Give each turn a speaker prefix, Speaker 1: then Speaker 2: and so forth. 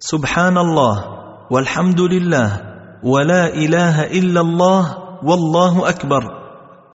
Speaker 1: سبحان الله والحمد لله ولا إله إلا الله والله أكبر.